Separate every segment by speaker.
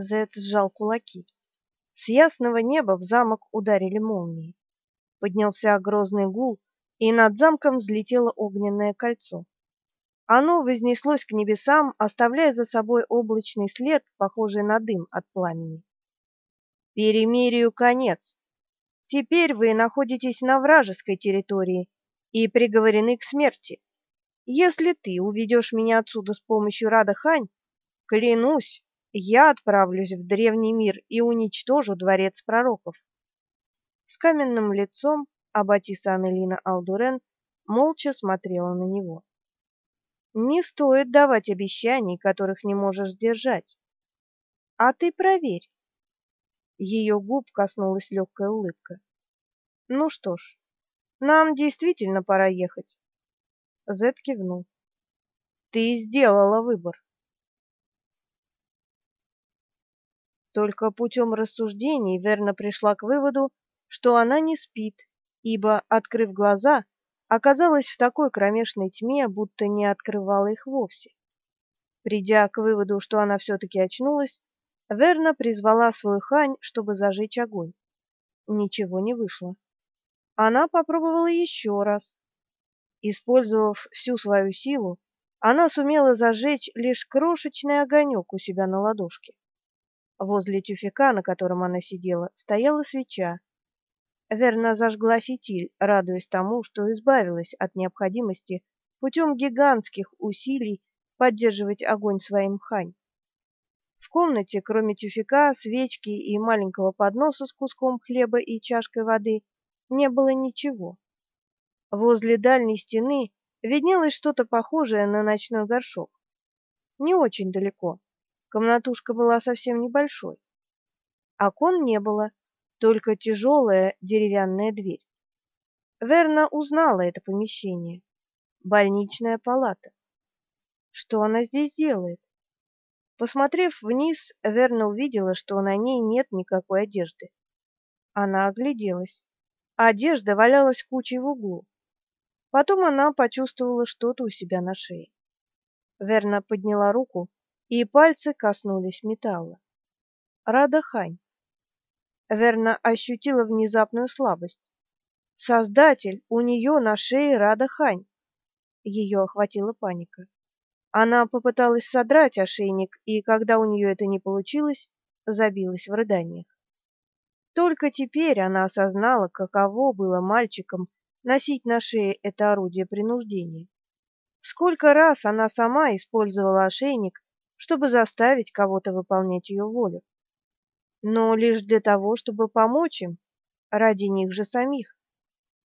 Speaker 1: Зет сжал кулаки. С ясного неба в замок ударили молнии. Поднялся грозный гул, и над замком взлетело огненное кольцо. Оно вознеслось к небесам, оставляя за собой облачный след, похожий на дым от пламени. Перемирию конец. Теперь вы находитесь на вражеской территории и приговорены к смерти. Если ты уведешь меня отсюда с помощью Рада Хань, клянусь, я отправлюсь в древний мир и уничтожу дворец пророков. С каменным лицом Аббатиса Анелина Алдурен молча смотрела на него. Не стоит давать обещаний, которых не можешь сдержать. А ты проверь. Ее губ коснулась легкая улыбка. Ну что ж, нам действительно пора ехать. Зет кивнул. Ты сделала выбор. Только путем рассуждений Верна пришла к выводу, что она не спит, ибо, открыв глаза, оказалась в такой кромешной тьме, будто не открывала их вовсе. Придя к выводу, что она все-таки очнулась, Верна призвала свою хань, чтобы зажечь огонь. Ничего не вышло. Она попробовала еще раз. Использовав всю свою силу, она сумела зажечь лишь крошечный огонек у себя на ладошке. Возле тюфяка, на котором она сидела, стояла свеча. Верна зажгла фитиль, радуясь тому, что избавилась от необходимости путем гигантских усилий поддерживать огонь своим хань. В комнате, кроме тюфяка, свечки и маленького подноса с куском хлеба и чашкой воды, не было ничего. Возле дальней стены виднелось что-то похожее на ночной горшок. Не очень далеко. Комнатушка была совсем небольшой. Окон не было, только тяжелая деревянная дверь. Верна узнала это помещение. Больничная палата. Что она здесь делает? Посмотрев вниз, Верна увидела, что на ней нет никакой одежды. Она огляделась. Одежда валялась кучей в углу. Потом она почувствовала что-то у себя на шее. Верна подняла руку и пальцы коснулись металла. Рада Хань. Верна ощутила внезапную слабость. Создатель, у нее на шее Рада Хань. Ее охватила паника. Она попыталась содрать ошейник, и когда у нее это не получилось, забилась в рыданиях. Только теперь она осознала, каково было мальчикам носить на шее это орудие принуждения. Сколько раз она сама использовала ошейник, чтобы заставить кого-то выполнять ее волю. Но лишь для того, чтобы помочь им, ради них же самих.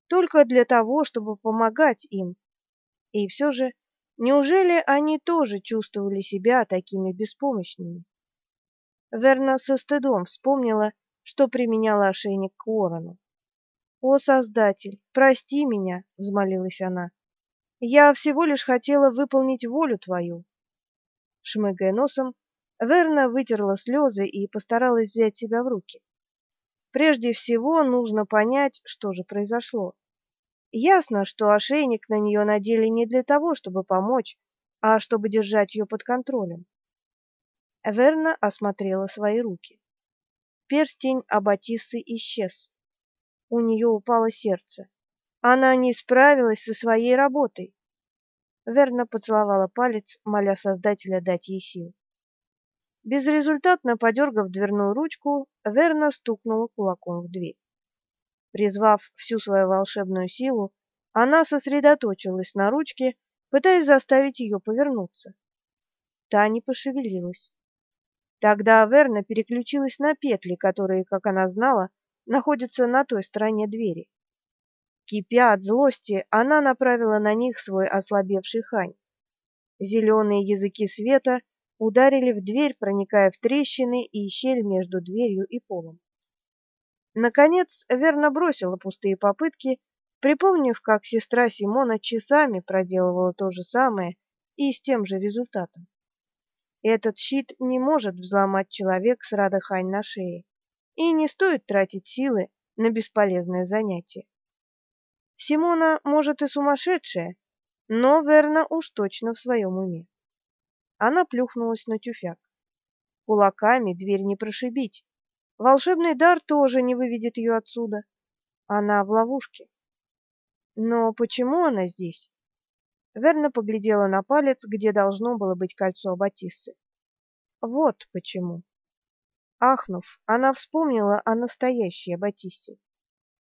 Speaker 1: Только для того, чтобы помогать им. И все же, неужели они тоже чувствовали себя такими беспомощными? Верна со стыдом вспомнила, что применяла ошейник к Уоррену. «О, Создатель, прости меня!» — взмолилась она. «Я всего лишь хотела выполнить волю Твою. Шмыгая носом, Верна вытерла слезы и постаралась взять себя в руки. Прежде всего нужно понять, что же произошло. Ясно, что ошейник на нее надели не для того, чтобы помочь, а чтобы держать ее под контролем. Верна осмотрела свои руки. Перстень Аббатиссы исчез. У нее упало сердце. Она не справилась со своей работой. Верна поцеловала палец, моля Создателя дать ей сил. Безрезультатно подергав дверную ручку, Верна стукнула кулаком в дверь. Призвав всю свою волшебную силу, она сосредоточилась на ручке, пытаясь заставить ее повернуться. Та не пошевелилась. Тогда Верна переключилась на петли, которые, как она знала, находятся на той стороне двери. Кипя от злости, она направила на них свой ослабевший хань. Зеленые языки света ударили в дверь, проникая в трещины и щель между дверью и полом. Наконец, Верна бросила пустые попытки, припомнив, как сестра Симона часами проделывала то же самое и с тем же результатом. Этот щит не может взломать человек с радохань на шее, и не стоит тратить силы на бесполезное занятие. Симона, может, и сумасшедшая, но Верна уж точно в своем уме. Она плюхнулась на тюфяк. Кулаками дверь не прошибить. Волшебный дар тоже не выведет ее отсюда. Она в ловушке. Но почему она здесь? Верна поглядела на палец, где должно было быть кольцо Батиссы. Вот почему. Ахнув, она вспомнила о настоящей Батиссе.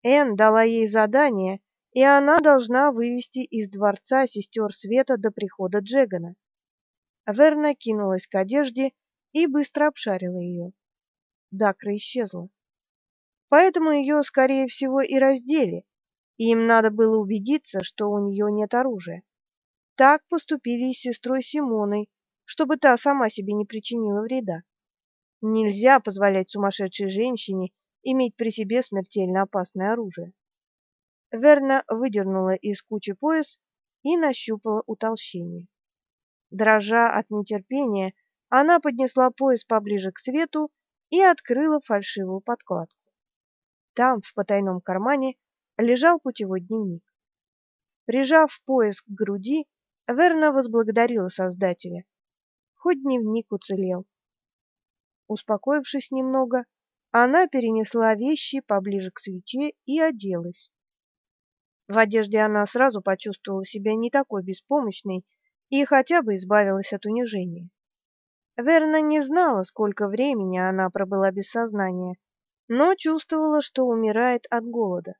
Speaker 1: Эн дала ей задание, и она должна вывести из дворца сестер Света до прихода Джегана. Верна кинулась к одежде и быстро обшарила ее. Дакра исчезла. Поэтому ее, скорее всего, и раздели, и им надо было убедиться, что у нее нет оружия. Так поступили и с сестрой Симоной, чтобы та сама себе не причинила вреда. Нельзя позволять сумасшедшей женщине иметь при себе смертельно опасное оружие. Верна выдернула из кучи пояс и нащупала утолщение. Дрожа от нетерпения, она поднесла пояс поближе к свету и открыла фальшивую подкладку. Там, в потайном кармане, лежал путевой дневник. Прижав пояс к груди, Верна возблагодарила Создателя. Хоть дневник уцелел. Успокоившись немного, она перенесла вещи поближе к свече и оделась. В одежде она сразу почувствовала себя не такой беспомощной и хотя бы избавилась от унижения. Верна не знала, сколько времени она пробыла без сознания, но чувствовала, что умирает от голода.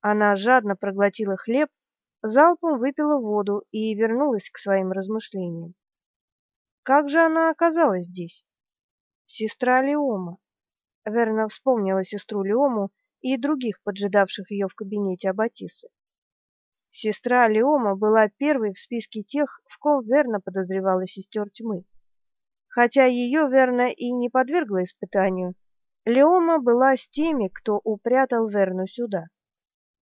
Speaker 1: Она жадно проглотила хлеб залпом выпила воду и вернулась к своим размышлениям. Как же она оказалась здесь? Сестра Леома. Верна вспомнила сестру Леому и других поджидавших ее в кабинете Аббатисы. Сестра Леома была первой в списке тех, в ком Верна подозревала сестер тьмы. Хотя ее Верна и не подвергла испытанию, Леома была с теми, кто упрятал Верну сюда.